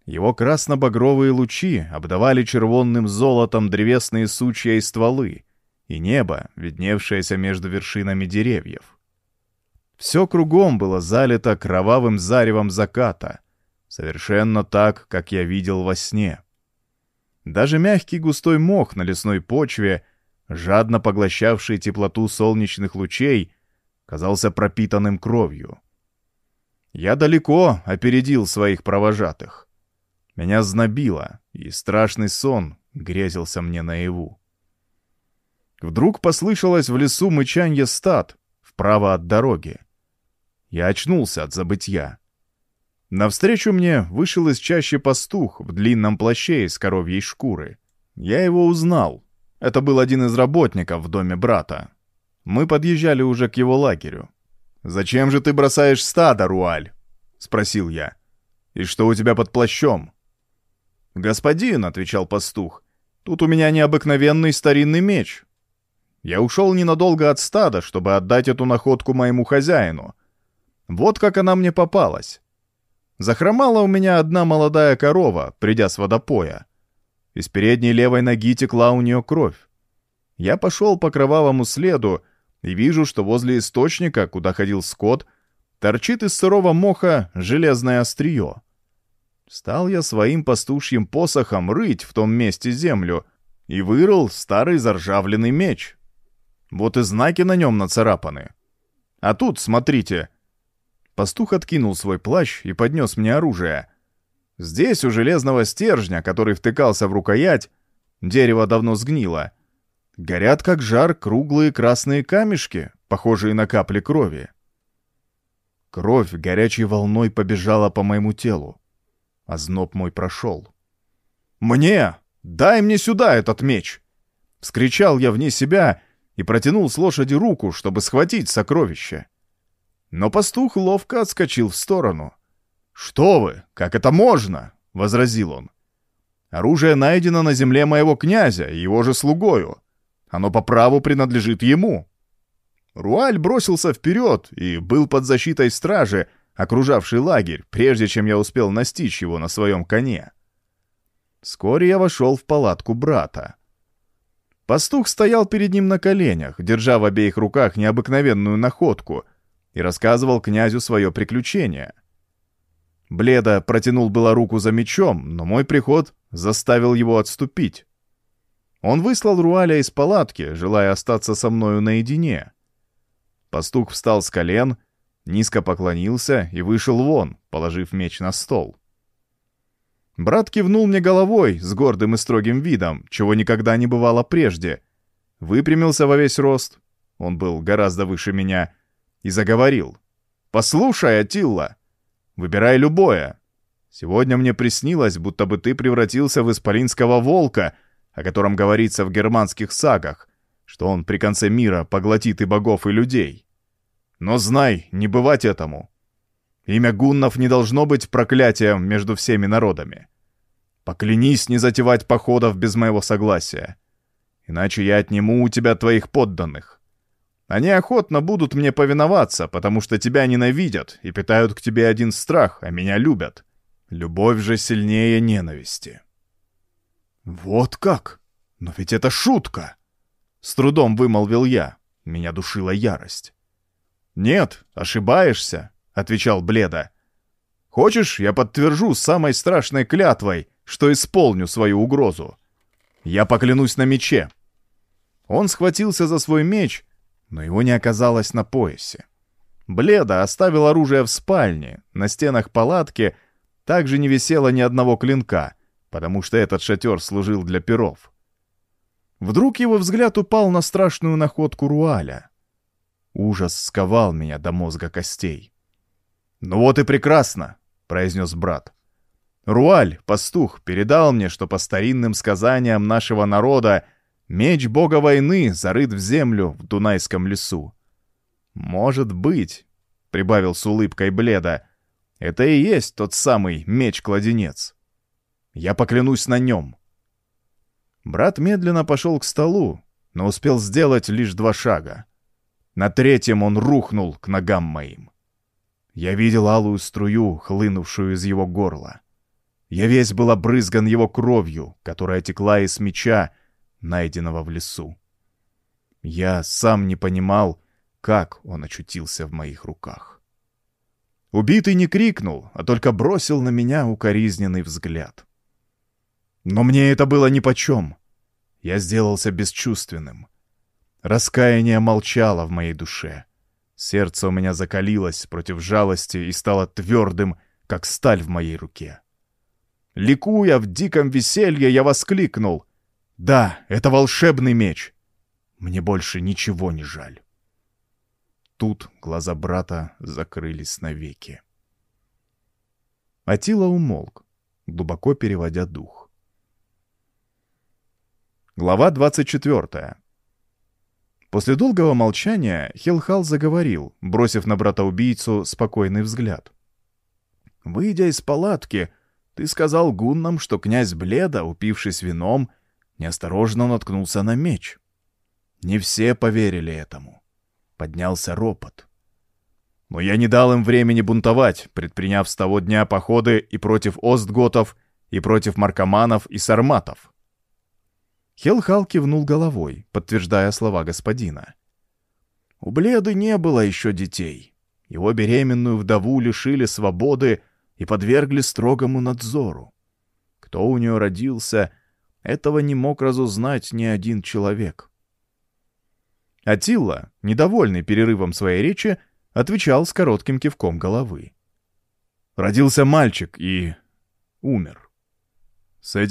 Его красно-багровые лучи обдавали червонным золотом древесные сучья и стволы, и небо, видневшееся между вершинами деревьев. Все кругом было залито кровавым заревом заката, совершенно так, как я видел во сне. Даже мягкий густой мох на лесной почве — жадно поглощавший теплоту солнечных лучей, казался пропитанным кровью. Я далеко опередил своих провожатых. Меня знобило, и страшный сон грезился мне наяву. Вдруг послышалось в лесу мычанье стад, вправо от дороги. Я очнулся от забытья. Навстречу мне вышел из чащи пастух в длинном плаще из коровьей шкуры. Я его узнал. Это был один из работников в доме брата. Мы подъезжали уже к его лагерю. «Зачем же ты бросаешь стадо, Руаль?» — спросил я. «И что у тебя под плащом?» «Господин», — отвечал пастух, — «тут у меня необыкновенный старинный меч. Я ушел ненадолго от стада, чтобы отдать эту находку моему хозяину. Вот как она мне попалась. Захромала у меня одна молодая корова, придя с водопоя. Из передней левой ноги текла у нее кровь. Я пошел по кровавому следу и вижу, что возле источника, куда ходил скот, торчит из сырого моха железное острие. Стал я своим пастушьим посохом рыть в том месте землю и вырыл старый заржавленный меч. Вот и знаки на нем нацарапаны. А тут, смотрите. Пастух откинул свой плащ и поднес мне оружие. Здесь у железного стержня, который втыкался в рукоять, дерево давно сгнило. Горят как жар круглые красные камешки, похожие на капли крови. Кровь горячей волной побежала по моему телу. а зноб мой прошел. «Мне! Дай мне сюда этот меч!» Вскричал я вне себя и протянул с лошади руку, чтобы схватить сокровище. Но пастух ловко отскочил в сторону. «Что вы? Как это можно?» — возразил он. «Оружие найдено на земле моего князя и его же слугою. Оно по праву принадлежит ему». Руаль бросился вперед и был под защитой стражи, окружавшей лагерь, прежде чем я успел настичь его на своем коне. Вскоре я вошел в палатку брата. Пастух стоял перед ним на коленях, держа в обеих руках необыкновенную находку, и рассказывал князю свое приключение. Бледа протянул было руку за мечом, но мой приход заставил его отступить. Он выслал Руаля из палатки, желая остаться со мною наедине. Пастух встал с колен, низко поклонился и вышел вон, положив меч на стол. Брат кивнул мне головой с гордым и строгим видом, чего никогда не бывало прежде. Выпрямился во весь рост, он был гораздо выше меня, и заговорил. «Послушай, Атилла, выбирай любое. Сегодня мне приснилось, будто бы ты превратился в исполинского волка, о котором говорится в германских сагах, что он при конце мира поглотит и богов, и людей. Но знай, не бывать этому. Имя гуннов не должно быть проклятием между всеми народами. Поклянись не затевать походов без моего согласия. Иначе я отниму у тебя твоих подданных. Они охотно будут мне повиноваться, потому что тебя ненавидят и питают к тебе один страх, а меня любят. Любовь же сильнее ненависти. Вот как? Но ведь это шутка! С трудом вымолвил я. Меня душила ярость. Нет, ошибаешься, — отвечал Бледа. «Хочешь, я подтвержу самой страшной клятвой, что исполню свою угрозу? Я поклянусь на мече». Он схватился за свой меч, но его не оказалось на поясе. Бледа оставил оружие в спальне, на стенах палатки также не висело ни одного клинка, потому что этот шатер служил для перов. Вдруг его взгляд упал на страшную находку Руаля. Ужас сковал меня до мозга костей. «Ну вот и прекрасно», — произнес брат. «Руаль, пастух, передал мне, что по старинным сказаниям нашего народа меч бога войны зарыт в землю в Дунайском лесу. Может быть, — прибавил с улыбкой Бледа, — это и есть тот самый меч-кладенец. Я поклянусь на нем». Брат медленно пошел к столу, но успел сделать лишь два шага. На третьем он рухнул к ногам моим. Я видел алую струю, хлынувшую из его горла. Я весь был обрызган его кровью, которая текла из меча, найденного в лесу. Я сам не понимал, как он очутился в моих руках. Убитый не крикнул, а только бросил на меня укоризненный взгляд. Но мне это было нипочем. Я сделался бесчувственным. Раскаяние молчало в моей душе — Сердце у меня закалилось против жалости и стало твердым, как сталь в моей руке. Ликуя в диком веселье, я воскликнул. «Да, это волшебный меч! Мне больше ничего не жаль». Тут глаза брата закрылись навеки. Атила умолк, глубоко переводя дух. Глава 24. После долгого молчания Хелхал заговорил, бросив на брата-убийцу спокойный взгляд. «Выйдя из палатки, ты сказал гуннам, что князь Бледа, упившись вином, неосторожно наткнулся на меч. Не все поверили этому. Поднялся ропот. Но я не дал им времени бунтовать, предприняв с того дня походы и против Остготов, и против маркоманов и сарматов. Хелхал кивнул головой, подтверждая слова господина. У Бледы не было еще детей. Его беременную вдову лишили свободы и подвергли строгому надзору. Кто у нее родился, этого не мог разузнать ни один человек. Атилла, недовольный перерывом своей речи, отвечал с коротким кивком головы. Родился мальчик и умер. С этих